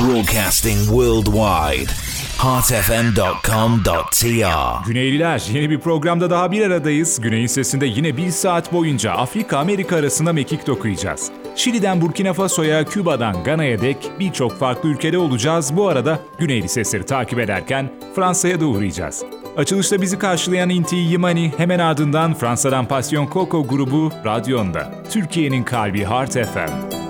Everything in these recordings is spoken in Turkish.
Broadcasting worldwide. heartfm.com.tr Güneyliler yeni bir programda daha bir aradayız. Güney'in sesinde yine bir saat boyunca Afrika Amerika arasında mekik dokuyacağız. Şili'den Burkina Faso'ya, Küba'dan Gana'ya dek birçok farklı ülkede olacağız. Bu arada Güneyli sesleri takip ederken Fransa'ya da uğrayacağız. Açılışta bizi karşılayan Inti Yimani hemen ardından Fransa'dan Passion Coco grubu Radyon'da. Türkiye'nin kalbi Heart FM.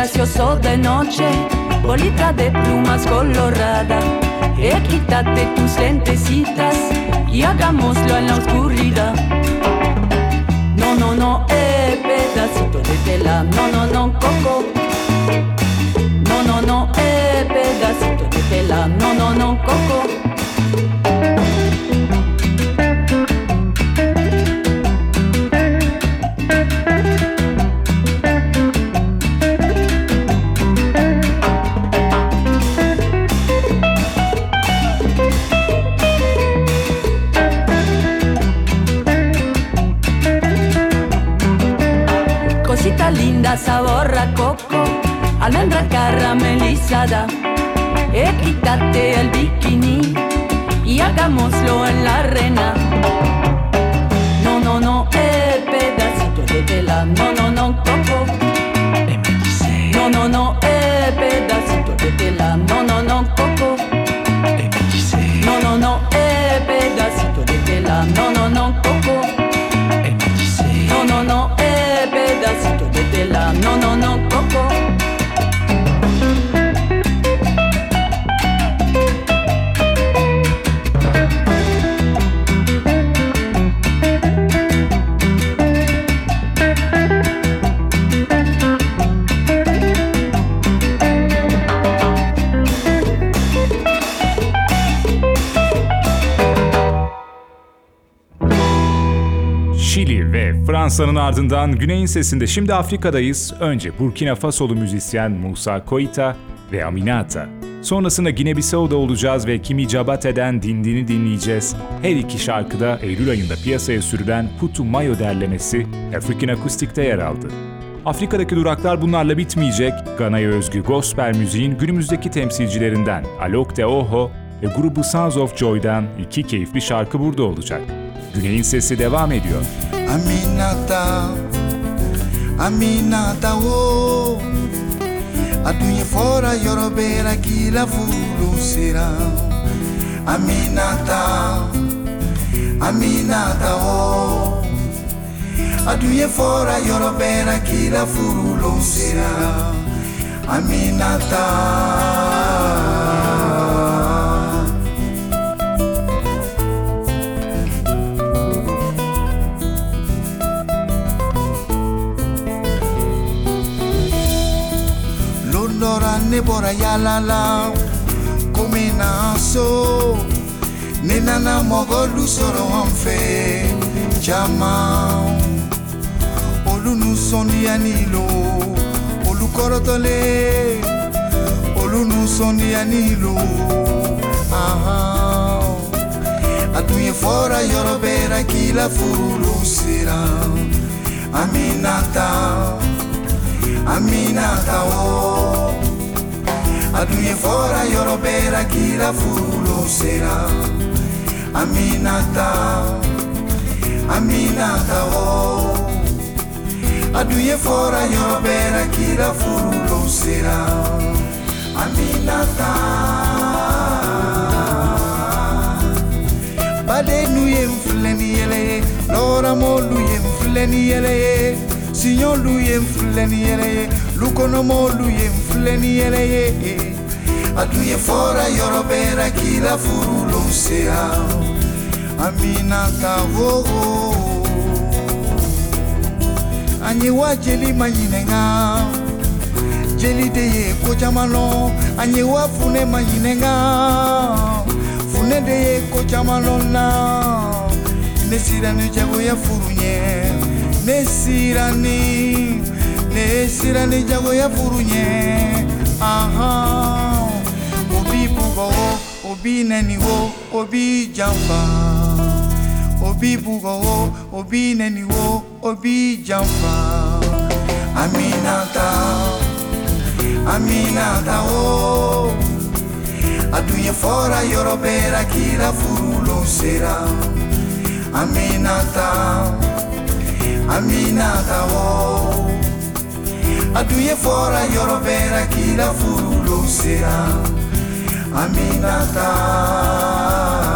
Gracioso de noche, bolita de plumas colorada, eh, quítate tus lentecitas y hagámoslo en la oscuridad. No, no, no, eh, pedacito de tela, no, no, no, coco. Sabor a coco, almendra caramelizada. Quítate el bikini y hagámoslo en la arena. No, no, no, el pedacito de tela. No, no, no, coco. Fransa'nın ardından Güney'in sesinde şimdi Afrika'dayız. Önce Burkina Fasolu müzisyen Musa Koita ve Aminata. Sonrasında Gine-Bissau'da olacağız ve Kimi Cabate'den Dindin'i dinleyeceğiz. Her iki şarkıda Eylül ayında piyasaya sürülen Putu Mayo derlemesi African Acoustic'te yer aldı. Afrika'daki duraklar bunlarla bitmeyecek. Gana'ya özgü gospel müziğin günümüzdeki temsilcilerinden Alok De Oho ve grubu Sons of Joy'dan iki keyifli şarkı burada olacak. Güney'in sesi devam ediyor. aminata aminata oh. ô atoigny fôra iôrobe raky lavolo sira aminata aminata oh. ô atoigny fôra iôrobe raky lavolo sira aminata. lora ne boraya la la come naso ne nana mogo lusoro onfe jama. Olunu sondianilo olukorotole olunu sondianilo aha. Atunye fora yorobera kila furulu sira. Aminata. aminata o oh. aduye fora yorobera kila fulosera aminata aminata o oh. aduye fora yorobera kila fulosera aminata badenuye mfuleniyele loramoluyemfuleniyeleye Signor lui enfleni eleye Luko nomo lui enfleni eleye Aduye fora yorobera kila furulu sea Amina tavogo Anyewa jeli manyinenga Jeli deye kojamalo Anyewa fune manyinenga Fune deye kojamalona Nesira nujago ya furunye. nesirani nesirani jago ya furunye aha. Obi bugowo obi neniwo obi jamfa obi bugowo obi neniwo obi jamfa aminata aminata o aduye fora yorobera kila furulosera aminata amina kawo. Aduye fora yorobera kila furu lusira amina kawo.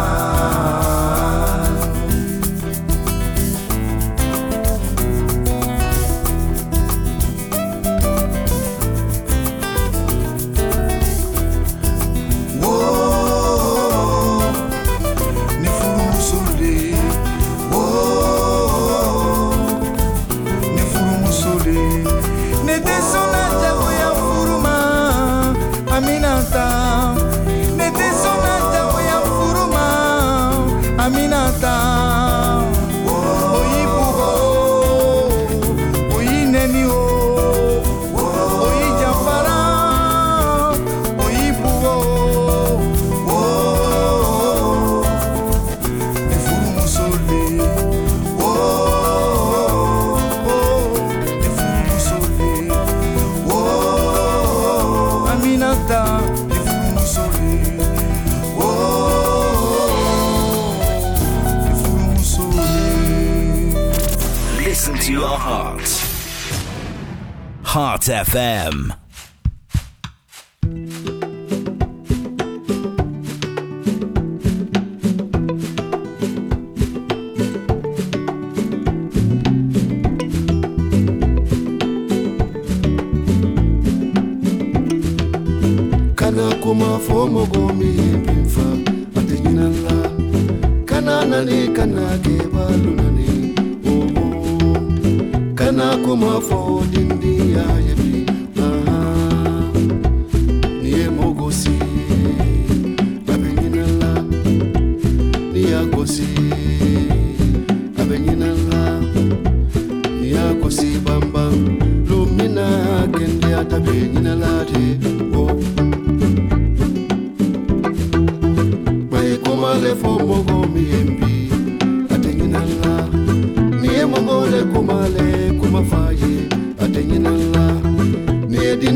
FM.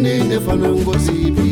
nende fanango zipi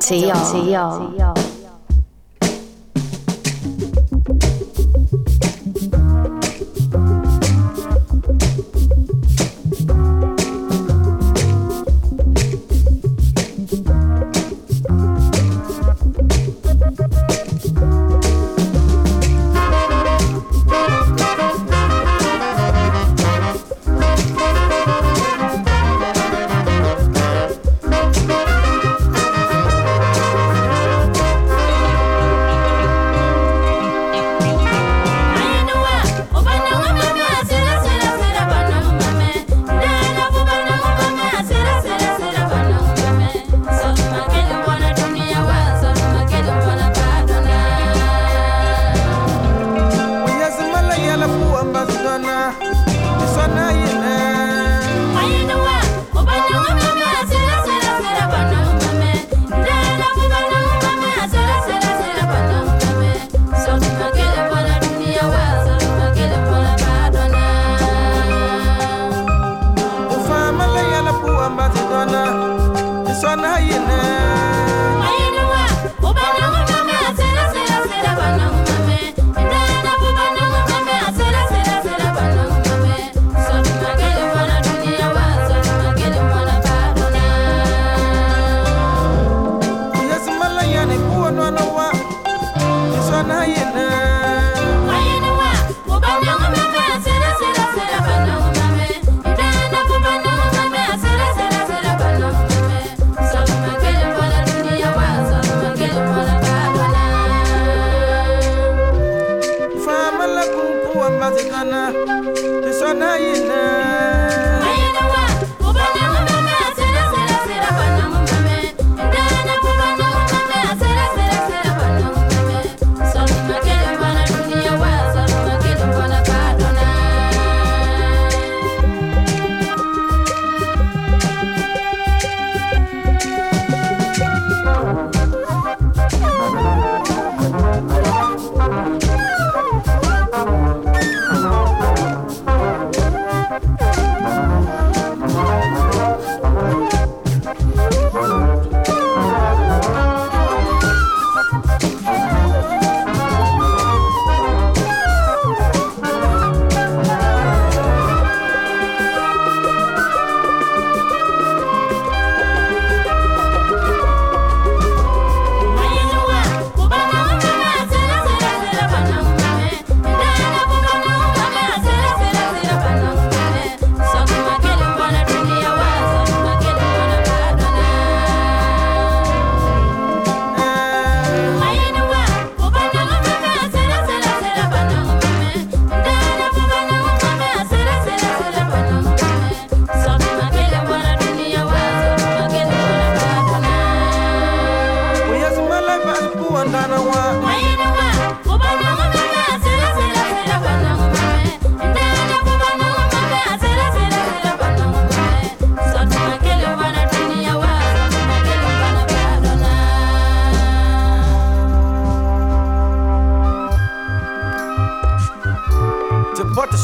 只有。It's gonna, it's gonna,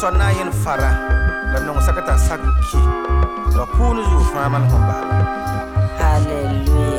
sõn na fara. La nongsa ka t'a la puuni zugu fãa hallelujah.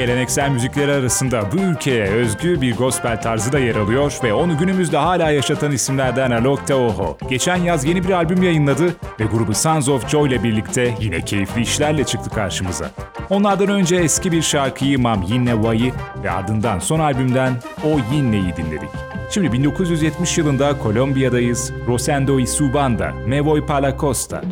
Geleneksel müzikleri arasında bu ülkeye özgü bir gospel tarzı da yer alıyor ve onu günümüzde hala yaşatan isimlerden Alok Taoho. Geçen yaz yeni bir albüm yayınladı ve grubu Sons of Joy ile birlikte yine keyifli işlerle çıktı karşımıza. Onlardan önce eski bir şarkıyı Mam Yinne Vay'ı ve ardından son albümden O Yinne'yi dinledik. Şimdi 1970 yılında Kolombiya'dayız. Rosendo y su banda, Me voy pa la costa.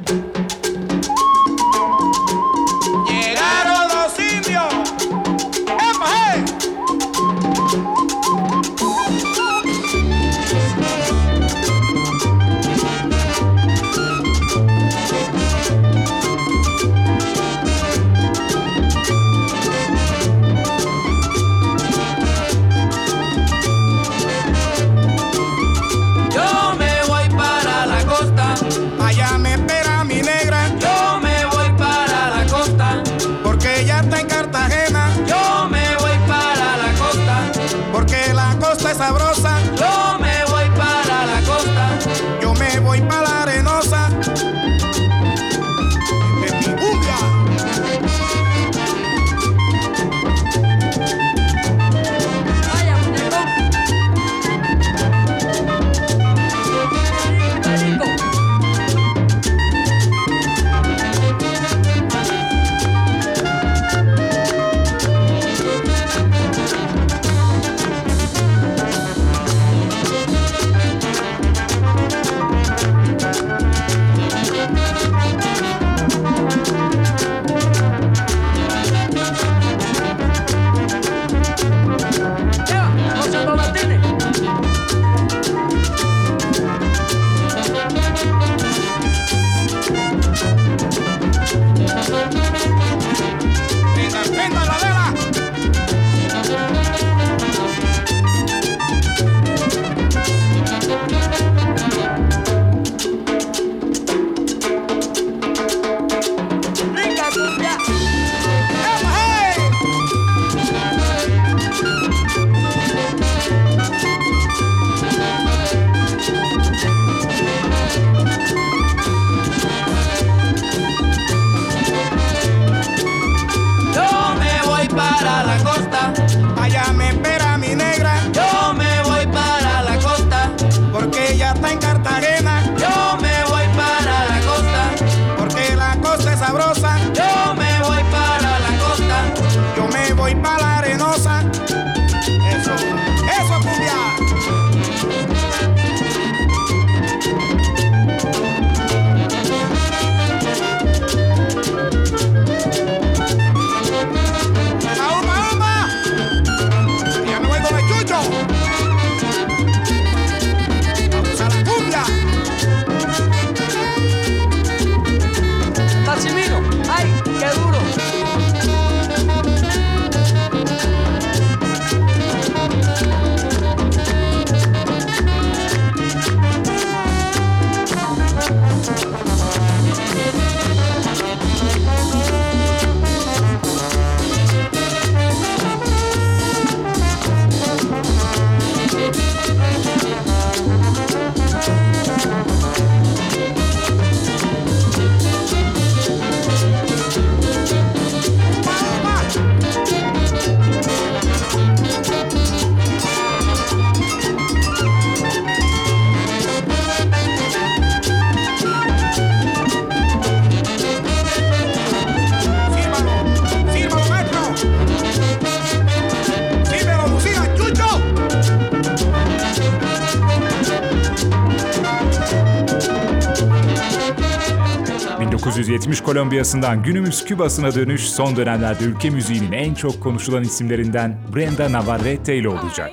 Kolombiya'sından günümüz Küba'sına dönüş son dönemlerde ülke müziğinin en çok konuşulan isimlerinden Brenda Navarrete ile olacak.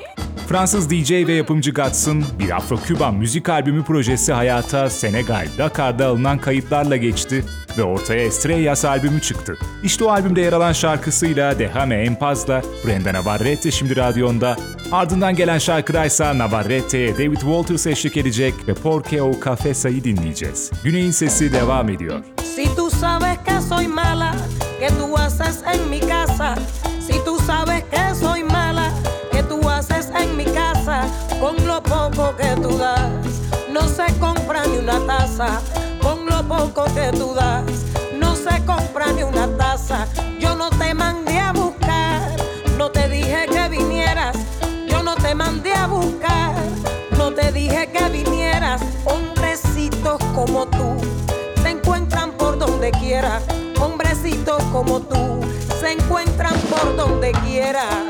Fransız DJ ve yapımcı Guts'ın bir Afro-Küban müzik albümü projesi hayata Senegal, Dakar'da alınan kayıtlarla geçti ve ortaya Estrellas albümü çıktı. İşte o albümde yer alan şarkısıyla Dehame Empaz'la Brenda Navarrete şimdi radyonda. Ardından gelen şarkıdaysa Navarrete'ye David Walters eşlik edecek ve Porque o Cafesa'yı dinleyeceğiz. Güney'in sesi devam ediyor. Soy mala, que tú haces en mi casa? Si tú sabes que soy mala, que tú haces en mi casa? Con lo poco que tú das, no se compra ni una taza. Con lo poco que tú das, hombrecitos como tú se encuentran por donde quiera.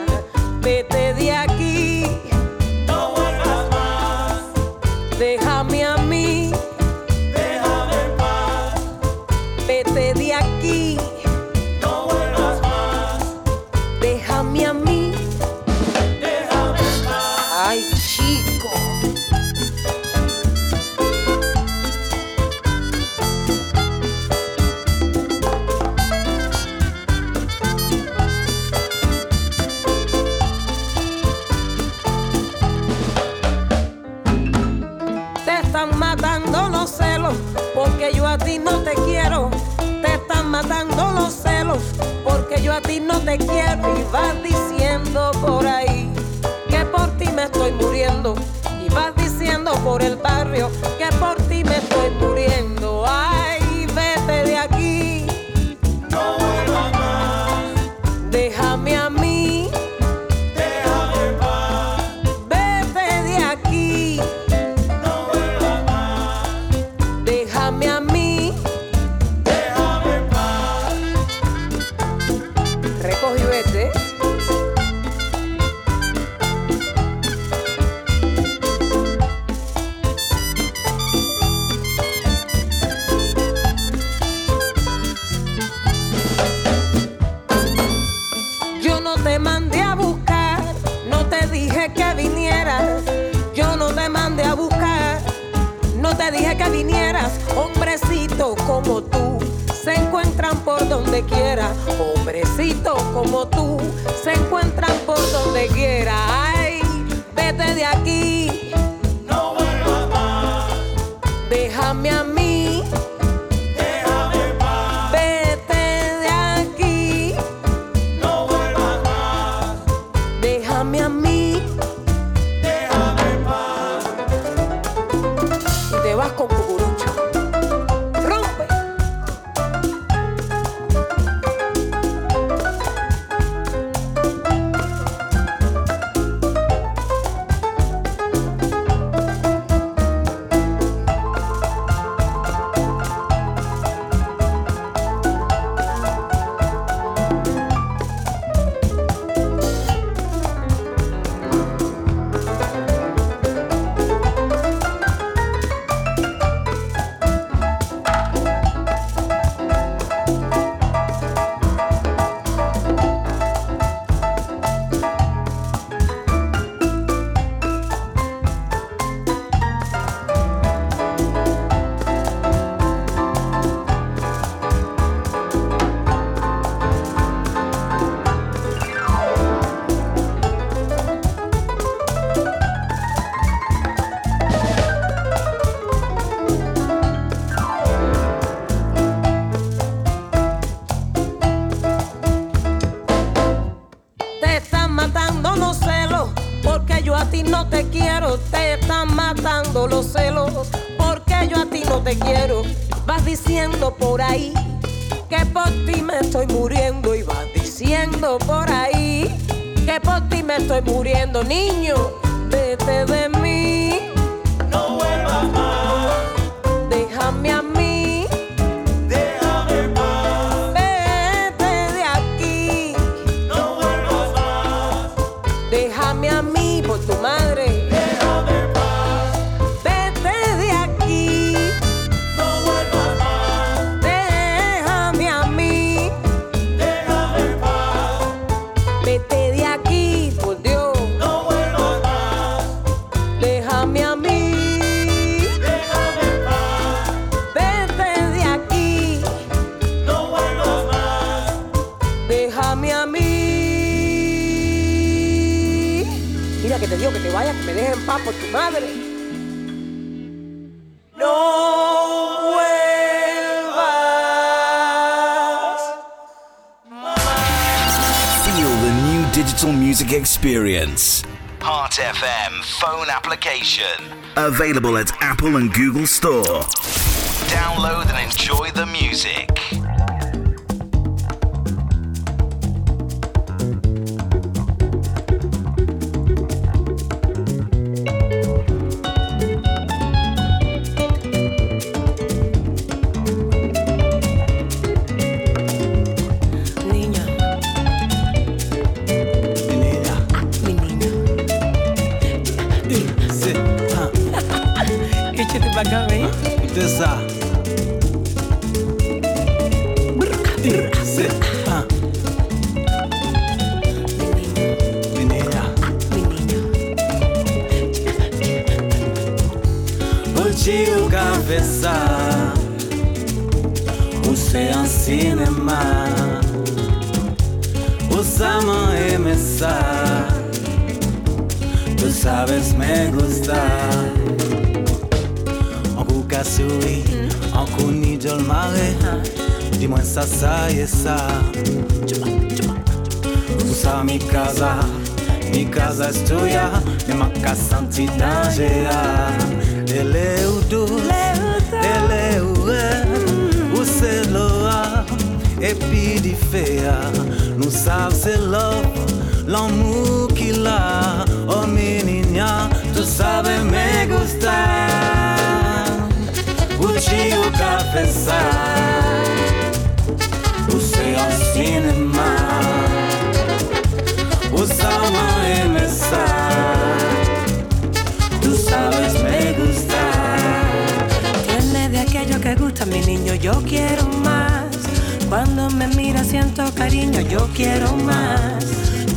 evaluate ¿eh? it available at Apple and Google Store. Download and enjoy the music. Yo quiero más. Cuando me mira siento cariño, yo quiero más.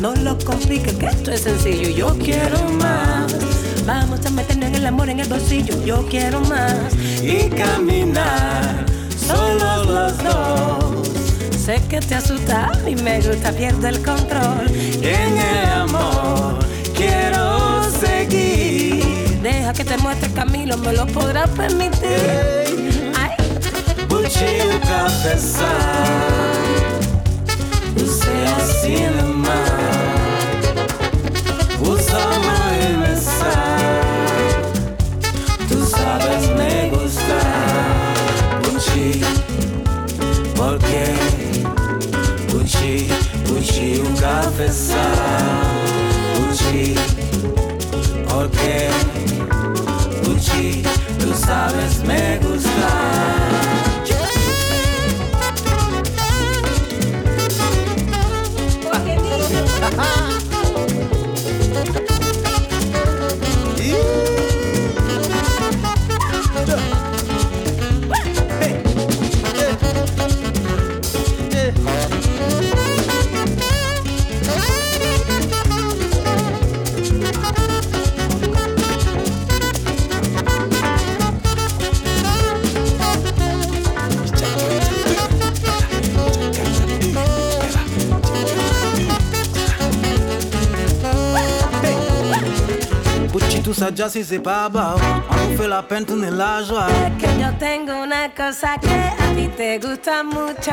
No lo compliques, que esto es sencillo, yo quiero más. Vamos a meternos en el amor en el bolsillo, yo quiero más. Y caminar solo los dos. Sé que te asusta y me gusta, pierdo el control. En el amor quiero seguir. Deja que te muestre el camino, me lo podrás permitir. noite o café sai. Céu é cinema. O sol vai começar. Tu sabes me gostar. Gucci, porque Gucci, Gucci o café sai. Gucci, porque Gucci, tu sabes me gostar. Tú sabes ya si se pava. On fait la peine, tourner la joie. que yo tengo una cosa que a ti te gusta mucho.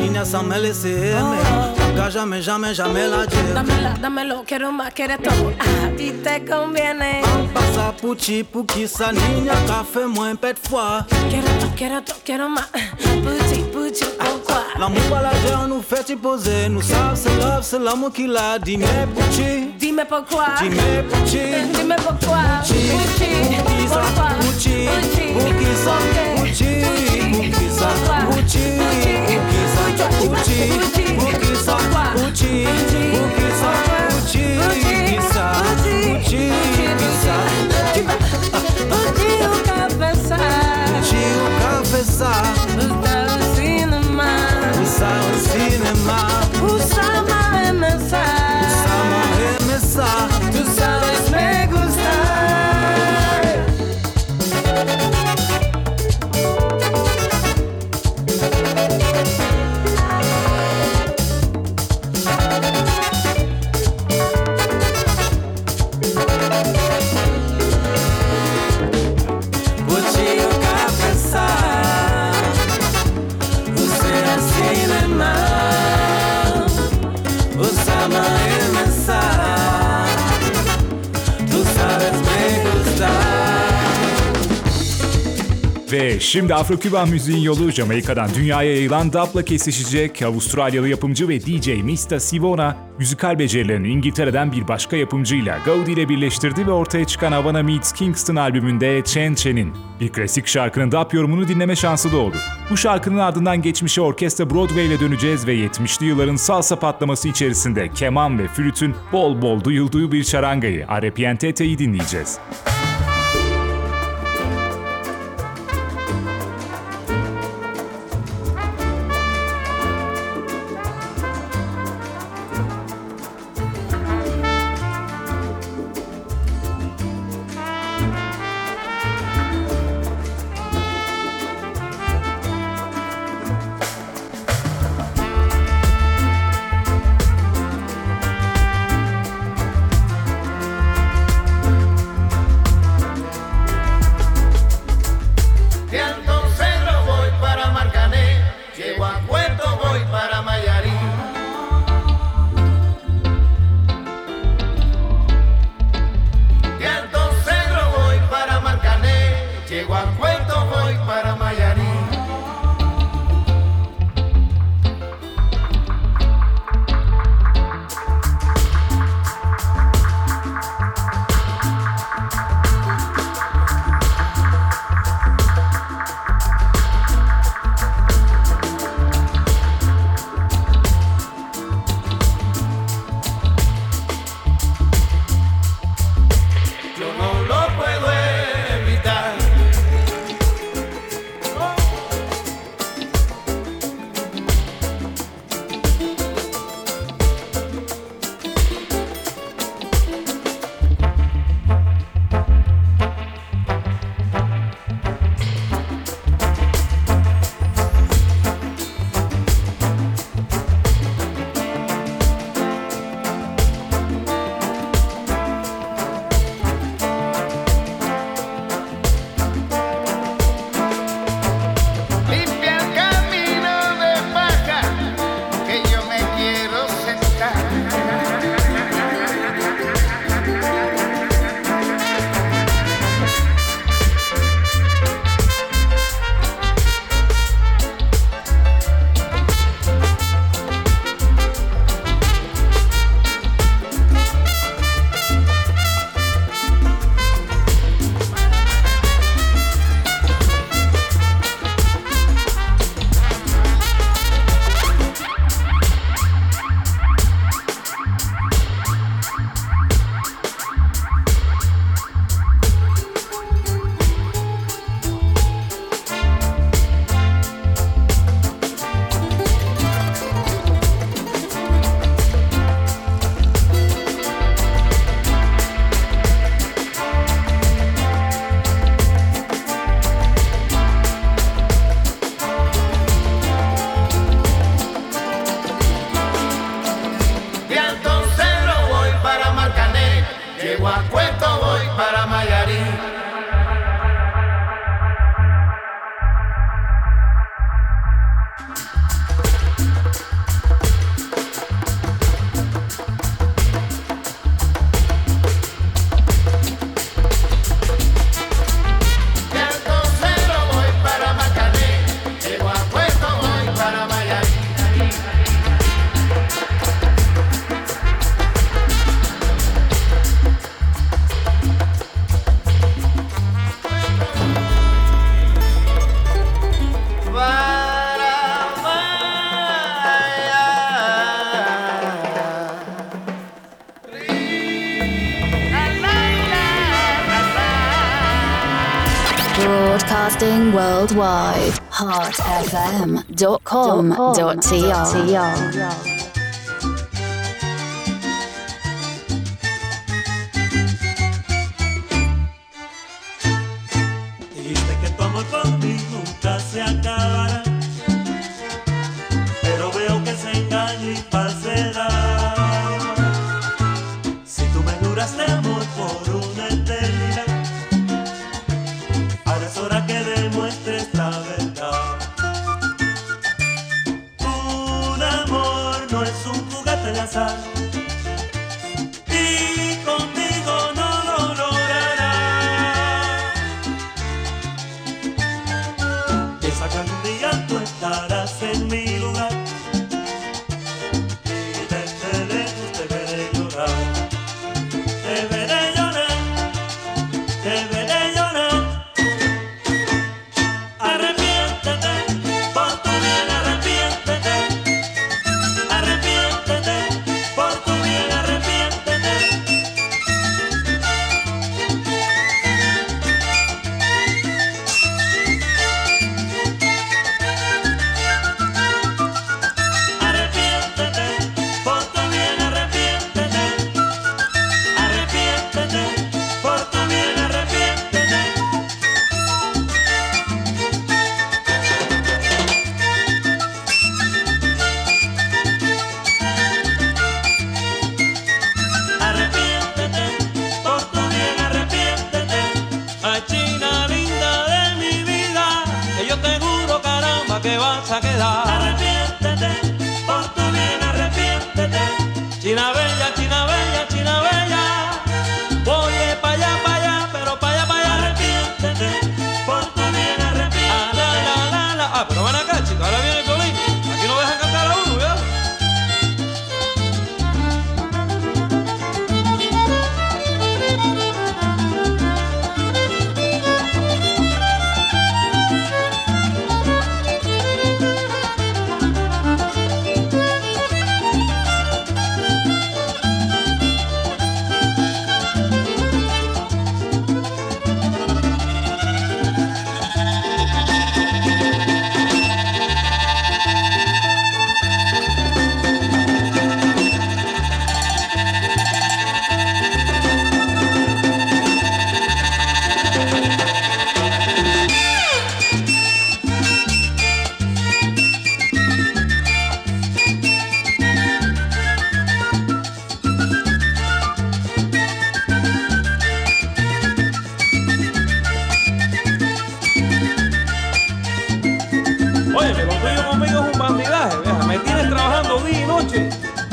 Niña, ça me laisse aimer. Nunca, jamais, jamais, jamais la dire. Dámela, dámelo, quiero más, quieres todo. A ti te conviene. Pasa puchi, puki, sa niña, café, moins pet fois. Quiero todo, quiero todo, quiero más. Puchi, tu comprends. L'amour pas l'argent nous fait poser. Nous savons c'est love, c'est l'amour qui l'a. Dis-moi Pucci. Dis-moi pourquoi. Dis-moi Pucci. Dis-moi pourquoi. Pucci. Pourquoi. Pucci. Pucci. Pucci. Pucci. Pucci. Pucci. Pucci. Pucci. Pucci. Pucci. Pucci. Pucci. Pucci. confessar. Usama Emesa Usama Emesa Usama Ve şimdi Afro-Küban müziğin yolu Jamaika'dan dünyaya yayılan dub'la kesişecek. Avustralyalı yapımcı ve DJ Mista Sivona, müzikal becerilerini İngiltere'den bir başka yapımcıyla Gaudi ile birleştirdi ve ortaya çıkan Havana Meets Kingston albümünde Chen Chen'in bir klasik şarkının dub yorumunu dinleme şansı doğdu. Bu şarkının ardından geçmişe orkestra Broadway ile döneceğiz ve 70'li yılların salsa patlaması içerisinde keman ve flütün bol bol duyulduğu bir şarangayı, Arrepientete'yi dinleyeceğiz. Worldwide. heartfm.com.tr.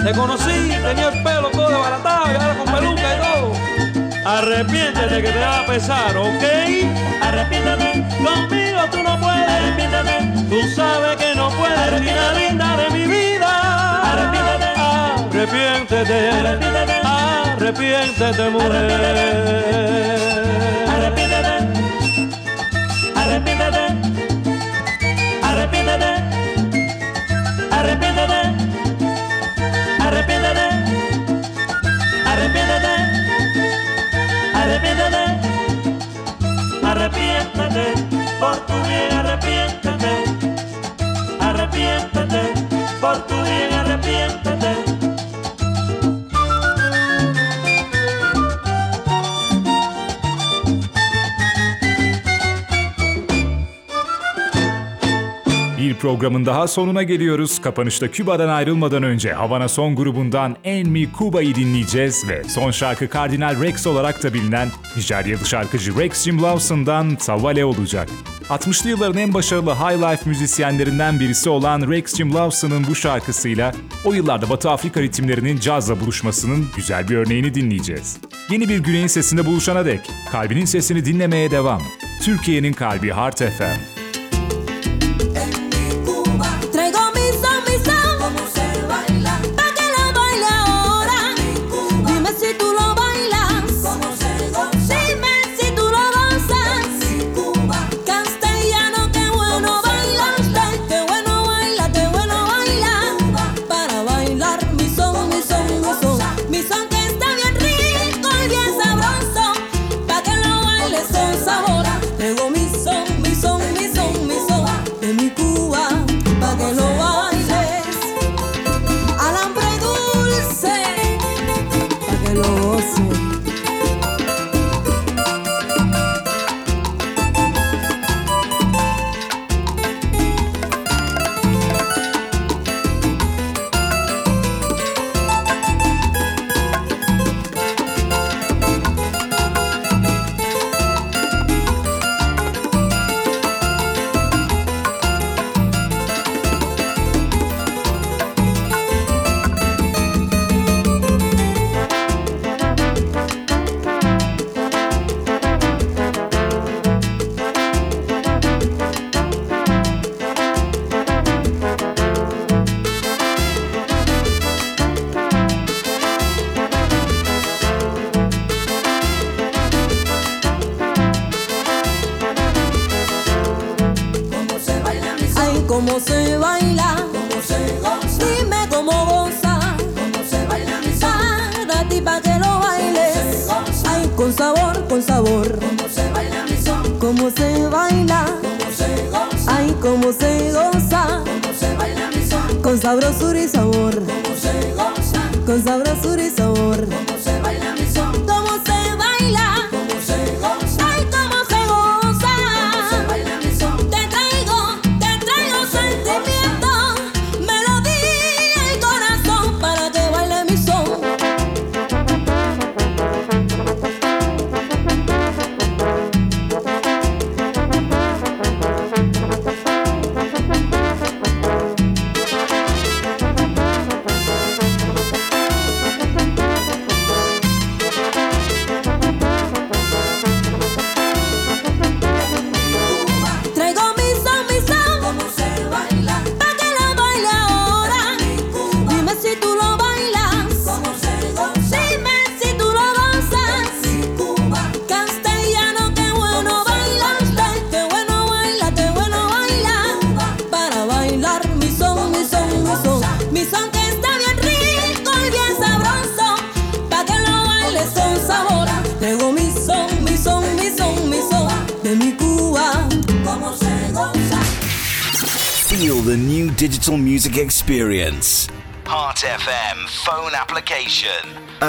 Te conocí, tenía el pelo todo desbaratado y ahora con peluca y todo. Arrepiéntete que te va a pesar, ¿ok? Arrepiéntete, Conmigo tú no puedes. arrepiéntete. Tú sabes que no puedes, reina linda de mi vida. Arrepiéntete. Arrepiéntete. Arrepiéntete. Arrepiéntete, mujer. Arrepiéntete, arrepiéntete, arrepiéntete, arrepiéntete, arrepiéntete, arrepiéntete, por tu bien arrepiéntete, Programın daha sonuna geliyoruz. Kapanışta Küba'dan ayrılmadan önce Havana Son grubundan En Mi Cuba'yı dinleyeceğiz ve son şarkı Kardinal Rex olarak da bilinen Nijeryalı şarkıcı Rex Jim Lawson'dan Savale olacak. 60'lı yılların en başarılı high life müzisyenlerinden birisi olan Rex Jim Lawson'ın bu şarkısıyla o yıllarda Batı Afrika ritimlerinin cazla buluşmasının güzel bir örneğini dinleyeceğiz. Yeni bir güneyin sesinde buluşana dek kalbinin sesini dinlemeye devam. Türkiye'nin kalbi Heart FM.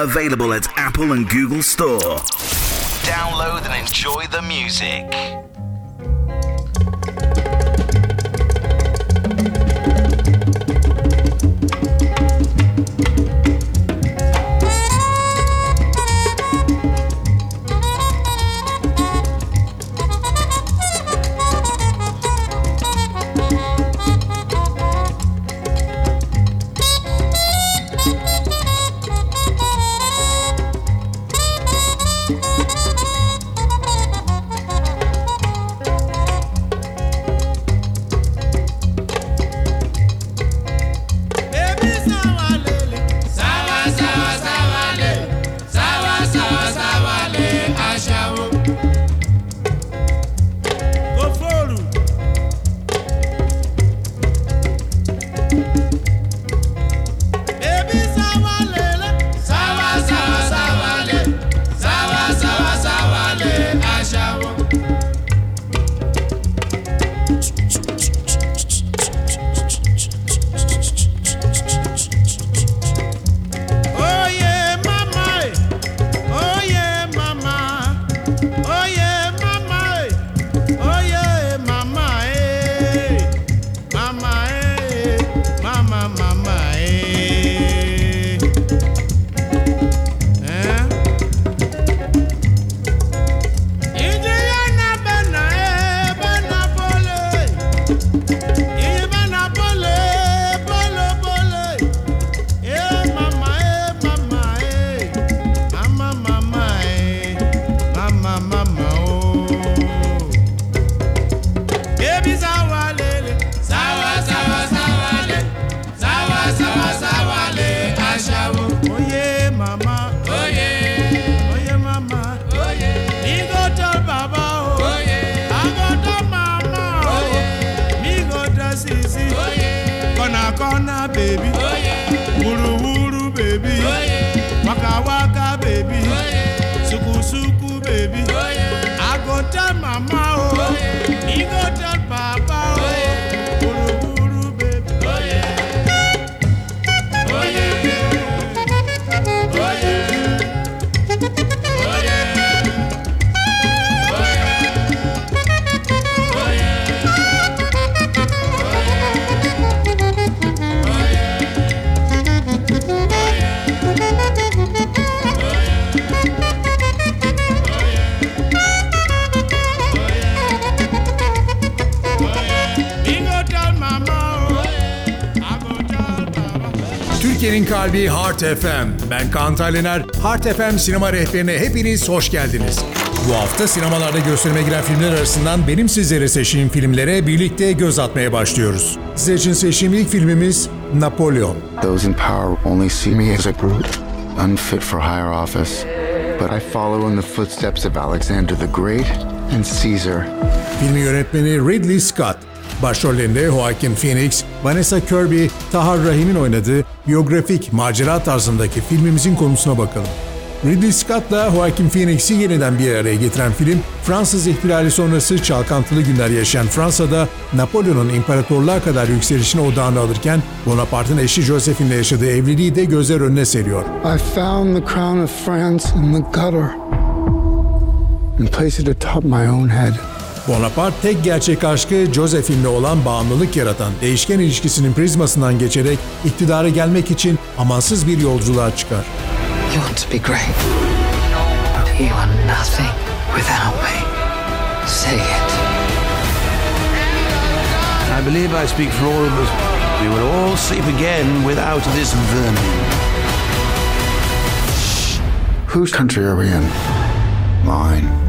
Available at Apple and Google Store. Download and enjoy the music. Kalbi Heart FM. Ben Kaan Taylener. Heart FM sinema rehberine hepiniz hoş geldiniz. Bu hafta sinemalarda gösterime giren filmler arasından benim sizlere seçtiğim filmlere birlikte göz atmaya başlıyoruz. Size için seçtiğim ilk filmimiz Napolyon. Those in power only see me as a brute, unfit for higher office. But I follow in the footsteps of Alexander the Great and Caesar. Filmin yönetmeni Ridley Scott. Başrollerinde Joaquin Phoenix, Vanessa Kirby, Tahar Rahim'in oynadığı biyografik macera tarzındaki filmimizin konusuna bakalım. Ridley Scott'la Joaquin Phoenix'i yeniden bir araya getiren film, Fransız ihtilali sonrası çalkantılı günler yaşayan Fransa'da Napolyon'un imparatorluğa kadar yükselişine odağını alırken Bonaparte'ın eşi Josephine'le yaşadığı evliliği de gözler önüne seriyor. I found the crown of France in the gutter and placed it atop my own head. Bonaparte tek gerçek aşkı Josephine'le olan bağımlılık yaratan değişken ilişkisinin prizmasından geçerek iktidara gelmek için amansız bir yolculuğa çıkar. You want to be great. You are nothing without me. Say it. I believe I speak for all of us. We will all sleep again without this vermin. Whose country are we in? Mine.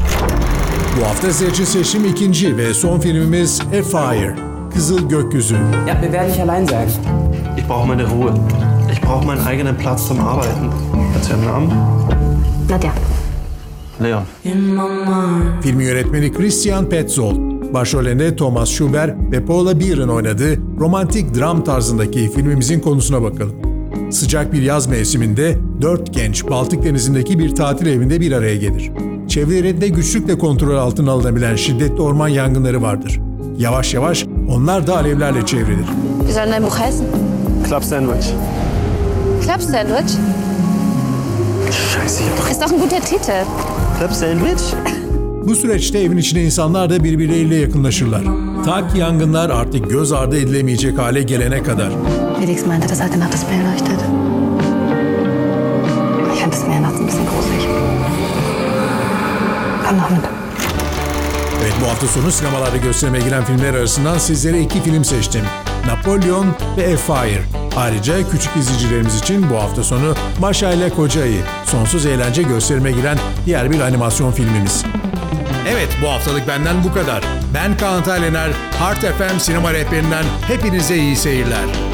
Bu hafta size için seçtiğim ikinci ve son filmimiz A Fire, Kızıl Gökyüzü. Ja, wir werden nicht allein sein. Ich brauche meine Ruhe. Ich brauche meinen eigenen Platz zum Arbeiten. Hat sie einen Namen? Nadja. Leon. Filmin yönetmeni Christian Petzold, başrollerinde Thomas Schuber ve Paula Beeran oynadığı romantik dram tarzındaki filmimizin konusuna bakalım. Sıcak bir yaz mevsiminde dört genç Baltık Denizi'ndeki bir tatil evinde bir araya gelir. Çevrelerinde güçlükle kontrol altına alınabilen şiddetli orman yangınları vardır. Yavaş yavaş onlar da alevlerle çevrilir. Dein Buch heißen? Club Sandwich. Club Sandwich? Scheiße, ich. Ist doch ein guter Titel. Club Sandwich? Bu süreçte evin içinde insanlar da birbirleriyle yakınlaşırlar. Ta ki yangınlar artık göz ardı edilemeyecek hale gelene kadar. Felix meinte, dass alte Nacht das Meer leuchtet. Ich finde das Meer nachts ein bisschen gruselig. Komm noch mit. Evet bu hafta sonu sinemalarda gösterime giren filmler arasından sizlere iki film seçtim. Napolyon ve A Fire. Ayrıca küçük izleyicilerimiz için bu hafta sonu Maşa ile Koca Ayı, sonsuz eğlence gösterime giren diğer bir animasyon filmimiz. Evet bu haftalık benden bu kadar. Ben Kaan Taylener, Heart FM sinema rehberinden hepinize iyi seyirler.